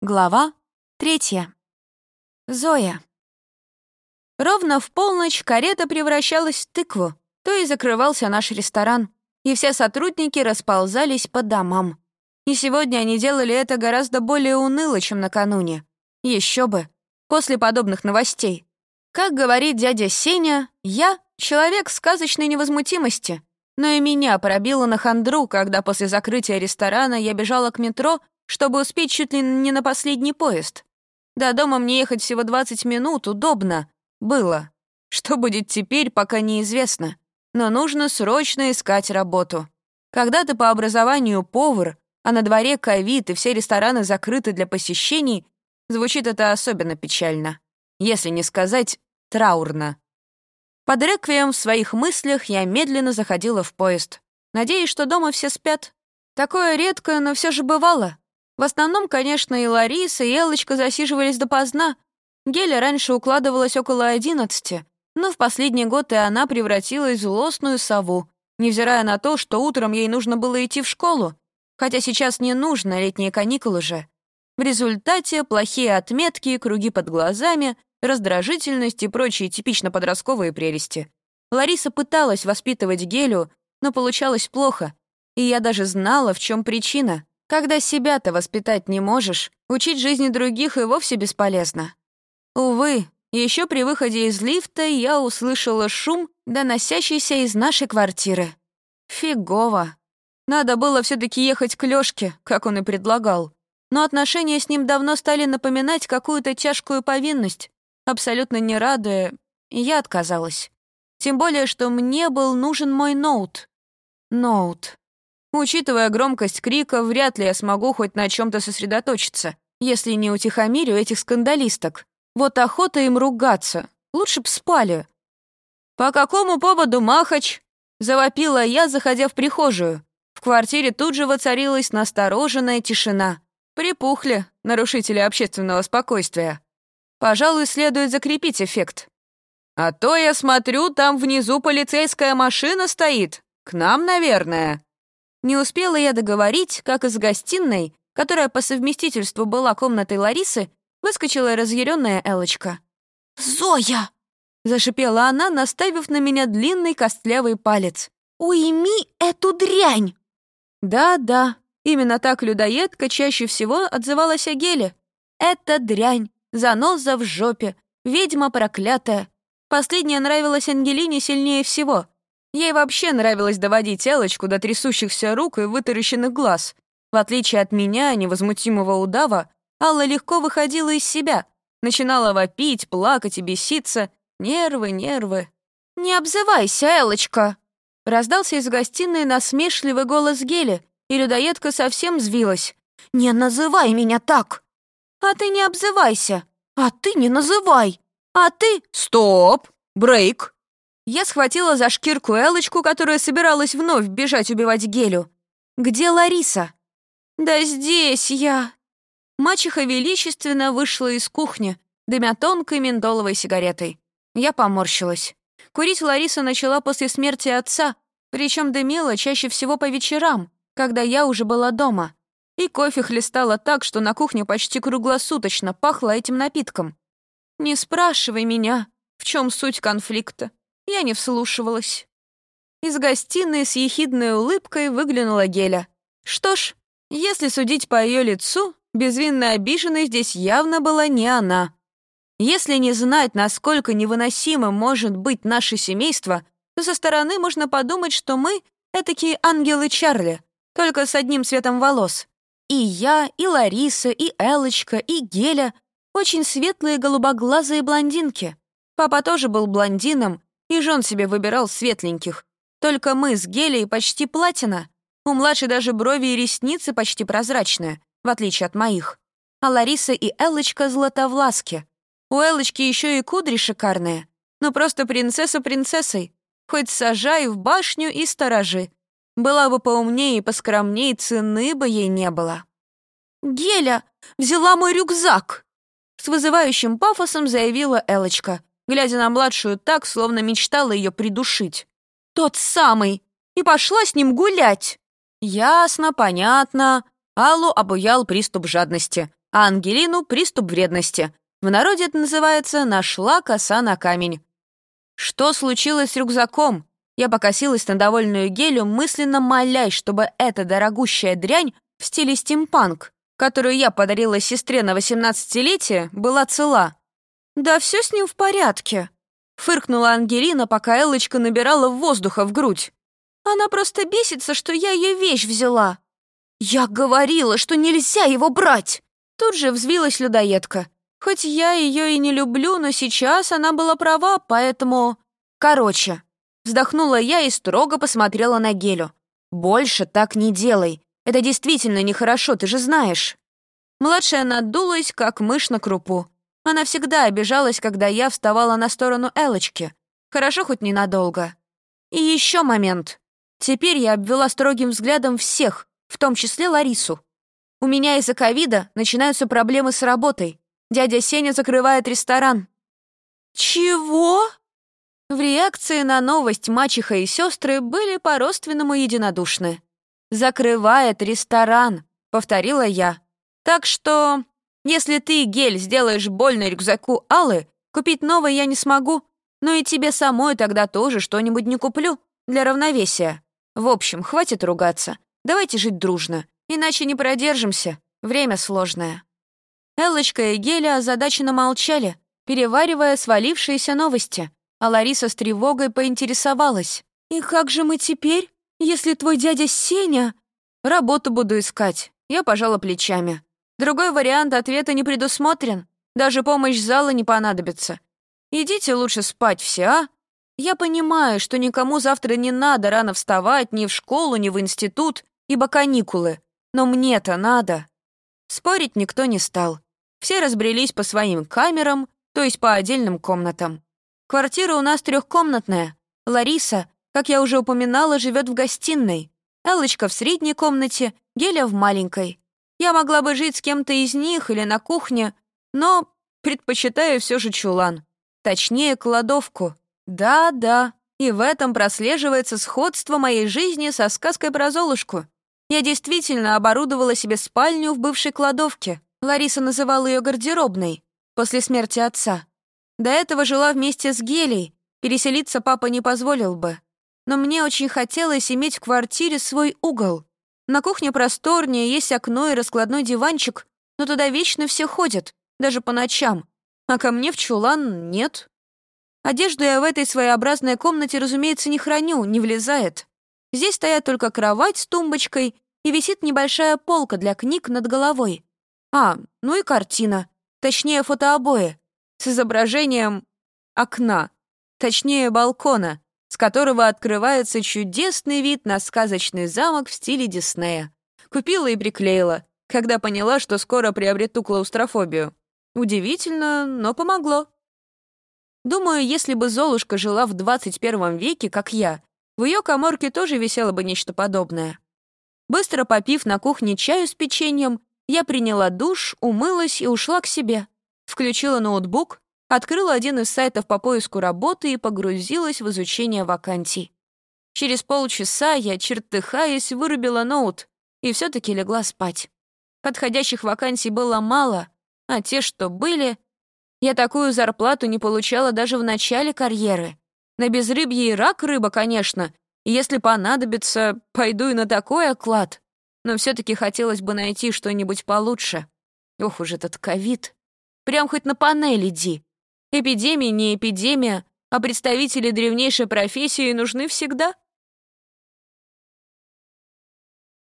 Глава третья. Зоя. Ровно в полночь карета превращалась в тыкву, то и закрывался наш ресторан, и все сотрудники расползались по домам. И сегодня они делали это гораздо более уныло, чем накануне. Еще бы, после подобных новостей. Как говорит дядя Сеня, я — человек сказочной невозмутимости. Но и меня пробило на хандру, когда после закрытия ресторана я бежала к метро чтобы успеть чуть ли не на последний поезд. До дома мне ехать всего 20 минут, удобно. Было. Что будет теперь, пока неизвестно. Но нужно срочно искать работу. Когда ты по образованию повар, а на дворе ковид и все рестораны закрыты для посещений, звучит это особенно печально. Если не сказать траурно. Под реквием в своих мыслях я медленно заходила в поезд. Надеюсь, что дома все спят. Такое редкое, но все же бывало. В основном, конечно, и Лариса, и Элочка засиживались допоздна. Геля раньше укладывалась около одиннадцати, но в последний год и она превратилась в злостную сову, невзирая на то, что утром ей нужно было идти в школу, хотя сейчас не нужно, летние каникулы же. В результате плохие отметки, круги под глазами, раздражительность и прочие типично подростковые прелести. Лариса пыталась воспитывать Гелю, но получалось плохо, и я даже знала, в чем причина. Когда себя-то воспитать не можешь, учить жизни других и вовсе бесполезно. Увы, еще при выходе из лифта я услышала шум, доносящийся из нашей квартиры. Фигово. Надо было все таки ехать к Лёшке, как он и предлагал. Но отношения с ним давно стали напоминать какую-то тяжкую повинность. Абсолютно не радуя, я отказалась. Тем более, что мне был нужен мой ноут. Ноут. Учитывая громкость крика, вряд ли я смогу хоть на чем то сосредоточиться, если не утихомирю этих скандалисток. Вот охота им ругаться. Лучше б спали. «По какому поводу, Махач?» — завопила я, заходя в прихожую. В квартире тут же воцарилась настороженная тишина. Припухли нарушители общественного спокойствия. Пожалуй, следует закрепить эффект. «А то я смотрю, там внизу полицейская машина стоит. К нам, наверное». Не успела я договорить, как из гостиной, которая по совместительству была комнатой Ларисы, выскочила разъяренная Элочка. «Зоя!» — зашипела она, наставив на меня длинный костлявый палец. «Уйми эту дрянь!» Да-да, именно так людоедка чаще всего отзывалась о Геле. «Это дрянь, заноза в жопе, ведьма проклятая». Последняя нравилась Ангелине сильнее всего — Ей вообще нравилось доводить Элочку до трясущихся рук и вытаращенных глаз. В отличие от меня, невозмутимого удава, Алла легко выходила из себя, начинала вопить, плакать и беситься. Нервы, нервы. «Не обзывайся, Элочка!» Раздался из гостиной насмешливый голос Гели, и людоедка совсем взвилась. «Не называй меня так!» «А ты не обзывайся! А ты не называй! А ты...» «Стоп! Брейк!» Я схватила за шкирку Элочку, которая собиралась вновь бежать убивать Гелю. «Где Лариса?» «Да здесь я!» Мачеха величественно вышла из кухни, дымя тонкой ментоловой сигаретой. Я поморщилась. Курить Лариса начала после смерти отца, причем дымила чаще всего по вечерам, когда я уже была дома. И кофе хлестало так, что на кухне почти круглосуточно пахло этим напитком. «Не спрашивай меня, в чем суть конфликта. Я не вслушивалась. Из гостиной с ехидной улыбкой выглянула Геля. Что ж, если судить по ее лицу, безвинно обиженной здесь явно была не она. Если не знать, насколько невыносимым может быть наше семейство, то со стороны можно подумать, что мы — этакие ангелы Чарли, только с одним цветом волос. И я, и Лариса, и Элочка, и Геля — очень светлые голубоглазые блондинки. Папа тоже был блондином, и жен себе выбирал светленьких. Только мы с Гелей почти платина. У младшей даже брови и ресницы почти прозрачные, в отличие от моих. А Лариса и Эллочка златовласки. У Эллочки еще и кудри шикарные. Ну просто принцесса принцессой. Хоть сажай в башню и сторожи. Была бы поумнее и поскромнее, цены бы ей не было. «Геля взяла мой рюкзак!» С вызывающим пафосом заявила Элочка, глядя на младшую так, словно мечтала ее придушить. «Тот самый! И пошла с ним гулять!» «Ясно, понятно». Аллу обуял приступ жадности. а Ангелину — приступ вредности. В народе это называется «нашла коса на камень». Что случилось с рюкзаком? Я покосилась на довольную гелю, мысленно молясь, чтобы эта дорогущая дрянь в стиле стимпанк, которую я подарила сестре на 18-летие, была цела. «Да все с ним в порядке», — фыркнула Ангелина, пока Эллочка набирала воздуха в грудь. «Она просто бесится, что я ее вещь взяла». «Я говорила, что нельзя его брать!» Тут же взвилась людоедка. Хоть я ее и не люблю, но сейчас она была права, поэтому... Короче, вздохнула я и строго посмотрела на Гелю. «Больше так не делай. Это действительно нехорошо, ты же знаешь». Младшая надулась, как мышь на крупу. Она всегда обижалась, когда я вставала на сторону Элочки. Хорошо хоть ненадолго. И еще момент. Теперь я обвела строгим взглядом всех, в том числе Ларису. У меня из-за ковида начинаются проблемы с работой. Дядя Сеня закрывает ресторан». «Чего?» В реакции на новость мачеха и сестры были по-родственному единодушны. «Закрывает ресторан», — повторила я. «Так что, если ты, Гель, сделаешь больно рюкзаку Аллы, купить новый я не смогу, но и тебе самой тогда тоже что-нибудь не куплю для равновесия. В общем, хватит ругаться. Давайте жить дружно, иначе не продержимся. Время сложное». Эллочка и Геля озадаченно молчали, переваривая свалившиеся новости, а Лариса с тревогой поинтересовалась. «И как же мы теперь, если твой дядя Сеня...» «Работу буду искать», — я пожала плечами. Другой вариант ответа не предусмотрен, даже помощь зала не понадобится. Идите лучше спать все, а? Я понимаю, что никому завтра не надо рано вставать ни в школу, ни в институт, ибо каникулы, но мне-то надо». Спорить никто не стал. Все разбрелись по своим камерам, то есть по отдельным комнатам. Квартира у нас трехкомнатная. Лариса, как я уже упоминала, живет в гостиной. Эллочка в средней комнате, Геля в маленькой. Я могла бы жить с кем-то из них или на кухне, но предпочитаю все же чулан. Точнее, кладовку. Да-да, и в этом прослеживается сходство моей жизни со сказкой про Золушку. Я действительно оборудовала себе спальню в бывшей кладовке. Лариса называла ее гардеробной после смерти отца. До этого жила вместе с Гелей, переселиться папа не позволил бы. Но мне очень хотелось иметь в квартире свой угол. На кухне просторнее, есть окно и раскладной диванчик, но туда вечно все ходят, даже по ночам. А ко мне в чулан нет. Одежду я в этой своеобразной комнате, разумеется, не храню, не влезает. Здесь стоят только кровать с тумбочкой и висит небольшая полка для книг над головой. А, ну и картина, точнее фотообои, с изображением окна, точнее балкона, которого открывается чудесный вид на сказочный замок в стиле Диснея. Купила и приклеила, когда поняла, что скоро приобрету клаустрофобию. Удивительно, но помогло. Думаю, если бы Золушка жила в 21 веке, как я, в ее коморке тоже висело бы нечто подобное. Быстро попив на кухне чаю с печеньем, я приняла душ, умылась и ушла к себе. Включила ноутбук, открыла один из сайтов по поиску работы и погрузилась в изучение вакансий. Через полчаса я, чертыхаясь, вырубила ноут и все таки легла спать. Подходящих вакансий было мало, а те, что были... Я такую зарплату не получала даже в начале карьеры. На безрыбье и рак рыба, конечно, если понадобится, пойду и на такой оклад но все-таки хотелось бы найти что-нибудь получше. Ох уж этот ковид. Прям хоть на панель иди. Эпидемия не эпидемия, а представители древнейшей профессии нужны всегда.